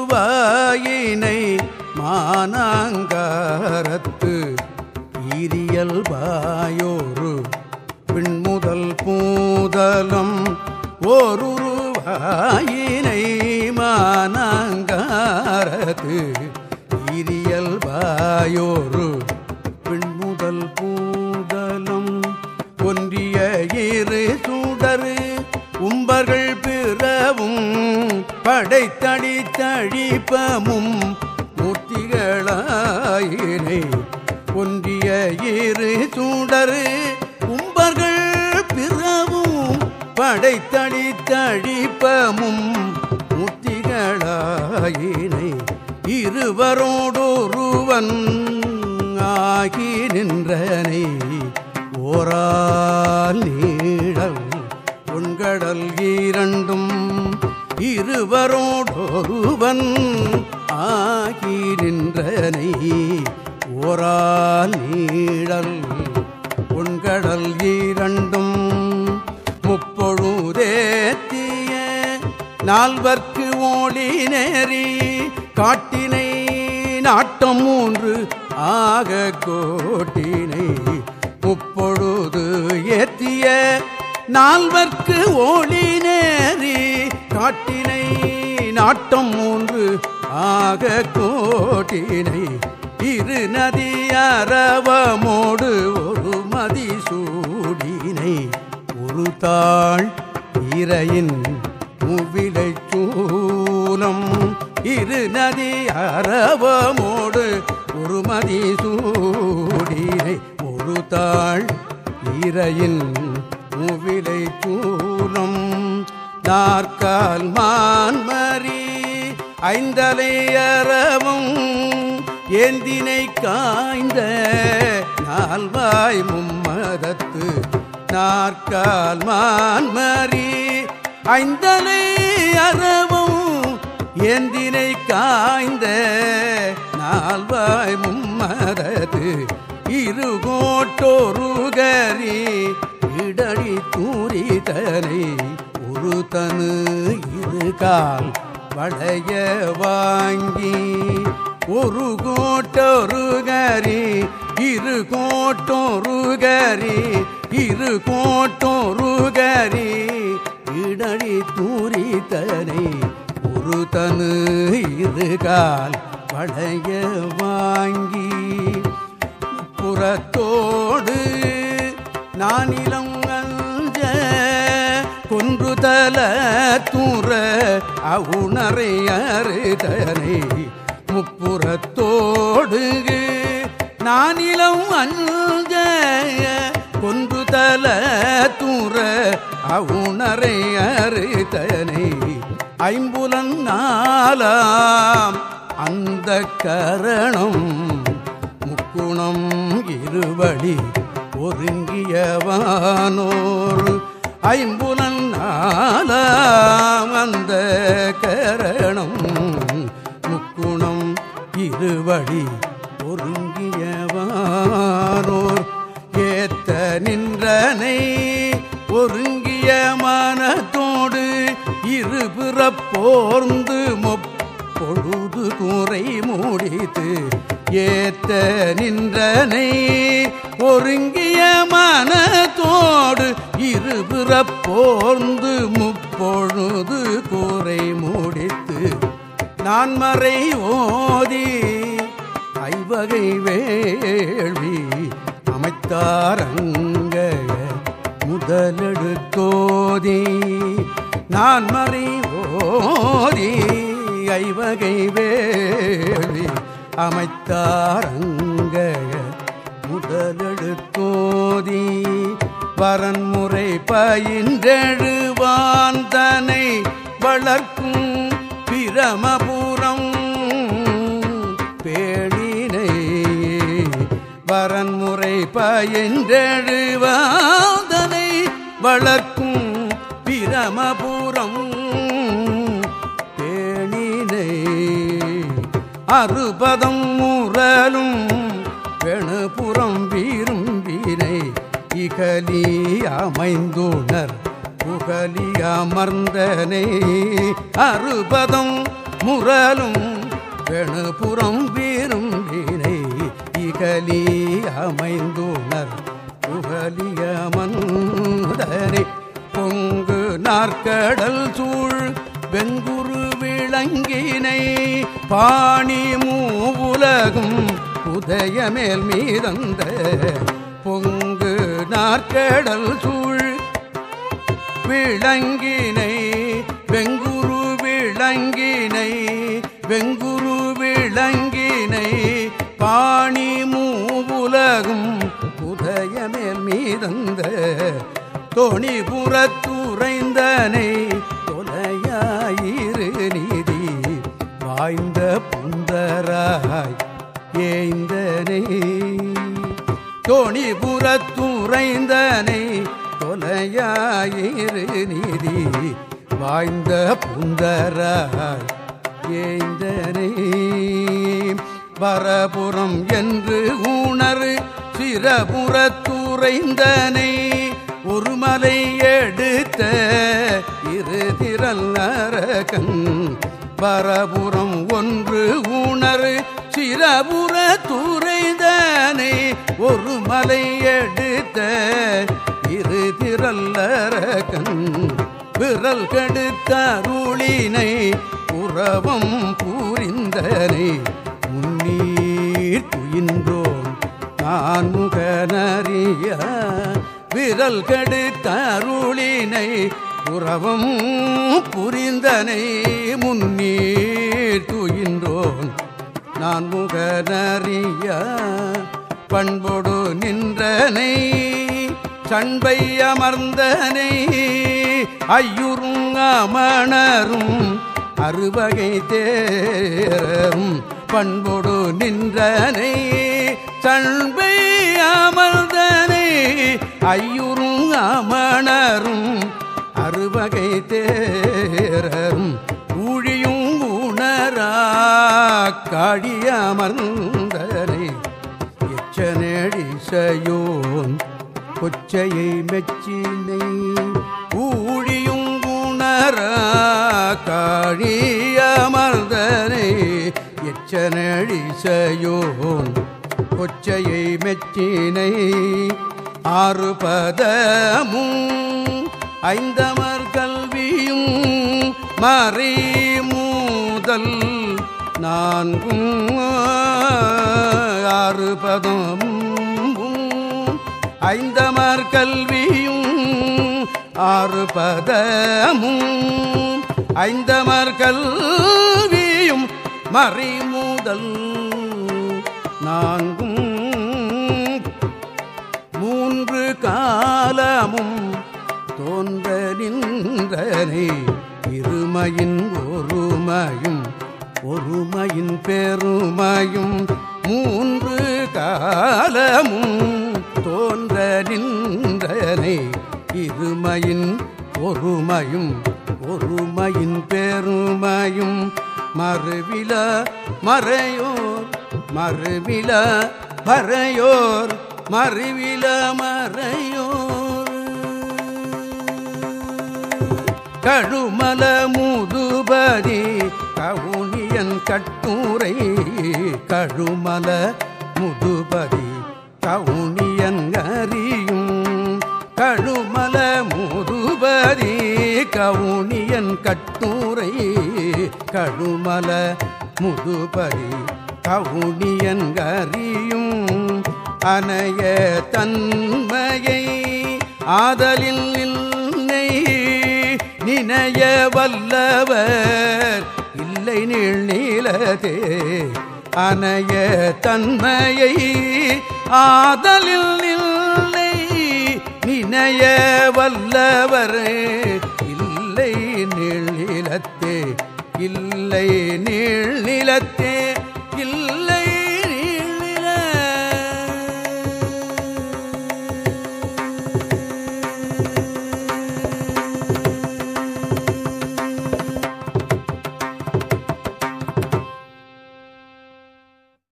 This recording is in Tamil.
ஓருருவாயினை மானாங்காரத்து ஈரியல் வாயோரு பின்முதல் பூதலம் ஓருருவாயினை மானாங்காரத்து ஈரியல் வாயோரு படைத்தடி தழிப்பமும் மூர்த்திகளாயினை ஒன்றிய இரு சூடரு கும்பர்கள் பிறவும் படைத்தடி தழிப்பமும் மூர்த்திகளாயினை இருவரோடொருவன் ஆகி நின்றனை ஓரா இருவரோடொருவன் ஆகி நின்றனை ஓரால் நீழல் பொன்கடல் ஈரண்டும் முப்பொழுதேத்திய நால்வர்க்கு ஓடி நேரி காட்டினை நாட்டம் மூன்று ஆக கோட்டினை முப்பொழுது ஏத்திய. நால்வர்க்கு ஓடி நேரி காட்டினை நாட்டம் மூன்று ஆக கோட்டினை இரு நதி அரவமோடு ஒரு மதி சூடினை ஒரு தாள் இறையின் முவிலை சூலம். இரு நதி அரவமோடு ஒரு மதி சூடினை ஒரு தாள் இறையின் முவிலை சூலம். நாற்கால் மான்மரி ஐந்தலையறவும் ஏந்தினை காய்ந்த நால்வாய் மும்மதத்து நாற்கால் மான்மரி ஐந்தலை அறவும் ஏந்தினை காய்ந்த நால்வாய் மும்மதத்து இருகோட்டோருகரி இடடி தூரிதனை ஒரு தனு கால் வளைய வாங்கி ஒரு கோட்டொரு கரி இரு கோட்டொரு கரி இரு கோட்டொரு கரி இடடி தூரிதனை ஒரு தனு இரு கால் வளைய வாங்கி புறத்தோடு நானிலம் கொன்றுதல தூர அவுணரையறுதனை முப்புறத்தோடு நானிலம் அஞ்ச கொன்றுதல தூர அவுணரையறுதனை ஐம்புலன் நாளாம் அந்த கரணம் முக்குணம் இருவழி ஒருங்கியவானோர் ஐம்புலன் நாலாம் அந்த கரணம் முக்குணம் இருவழி ஒருங்கியவானோர். ஏத்த நின்றனை ஒருங்கிய மனத்தோடு இருபுறப்போர்ந்து முப்பொழுது கூரை மூடித்து ஏத்த நின்றனை ஒருங்கிய மன தோடு இருபுற போர்ந்து முப்பொழுது கூரை மூடித்து நான் மறை ஓதி ஐவகை வேள்வி அமைத்தாரங்க முதலெடுத்தோதி நான் மறை ஓதி ஐவகை வேள்வி அமைத்தாரங்க முதலெடுத்தோதி பரன்முறை பயின்றெழுவான் தனை வளர்க்கும் பிரமபுரம். பேணினை வரன்முறை பயின்றெழுவாதனை வளர்க்கும் பிரமபுரம். பேணினை அறுபதம் முரலும் வெணுபுறம் புகலி அமைந்துணர். புகலி அமர்ந்தனை அறுபதம் முரலும் வெணுபுறம் வீரும்பினை இகலி அமைந்துணர் புகலிய மந்தனை பொங்கு நாற்கடல் சூழ் வெங்குரு விளங்கினை பாணி மூவுலகும் உதயமேல் மீதந்த நாற்கடல் சூழ் விளங்கினை வெங்குரு விளங்கினை வெங்குரு விளங்கினை பாணி மூவுலகும் உதயமேல் மீதந்த தோணிபுறத்துறைந்தனை தொலையாயிரு நீதி வாய்ந்த புந்தராய் ஏய்ந்தனை. தோணி தோணிபுறத்துறைந்தனை தொலையாயிரு நீதி வாய்ந்த புந்தராய் ஏய்ந்தனை வரபுறம் என்று ஊணரு சிறபுறத்துறைந்தனை ஒரு மலை எடுத்த இரு திரல் நரகன் வரபுறம் ஒன்று ஊணரு சிறபுற துறை ஒரு மலை எடுத்த இரு திரல்லரகன் விரல் கெடுத்த அருளினை உறவம் பூரிந்தனை முன்னீர் துயின்றோம் நான் முகனறிய விரல் கெடுத்த அருளினை உறவம் புரிந்தனை முன்னீர் துயின்றோன் நான் முகனறிய பண்பொடு நின்றனை சண்பை அமர்ந்தனை ஐயுறும் அமணரும் அறுவகை தேரும் பண்பொடு நின்றனை சண்பை அமர்ந்தனை ஐயுறும் அமணரும் அறுவகை தேரும் ஊழியும் உணரா காடியமர்ந்த எச்சனேடிசையோன் கொச்சையை மெச்சினை ஊழியும் குணர காழியமர்தனை எச்சனடிசையோன் கொச்சையை மெச்சினை ஆறு பதமும் ஐந்தமர் கல்வியும் மறை மூதல் நான்கும் ஆறு பதம். ஐந்தமர் கல்வியும் ஆறு பதமும். ஐந்தமர் கல்வியும் மறைமுதல் நான்கும். மூன்று காலமும் தோன்ற நின்றனை இருமையின் ஒருமையும் ஒருமையின் பெருமையும் மூன்று காலமும் தோன்ற நின்றனை இருமையின் ஒருமையும் ஒருமையின் பெருமையும் மறுவில மறையோர் மறுவில மறையோர் மறுவில மறையோர். கழுமல முதுபதி கவுனியன் கட்டுரை கழுமல முதுபதி கவுனியன் அறியும். கழுமல முதுபதி கவுனியன் கட்டுரை. கழுமல முதுபதி கவுனியன் அறியும். அனைய தன்மையை ஆதலில் இல்லை நினைய வல்லவர் இல்லை நீள் நீளதே அனைய தன்மையை ஆதலில் நில்லை. நினைய வல்லவர் இல்லை நீள் நிலத்தே இல்லை நீள் நிலத்தே.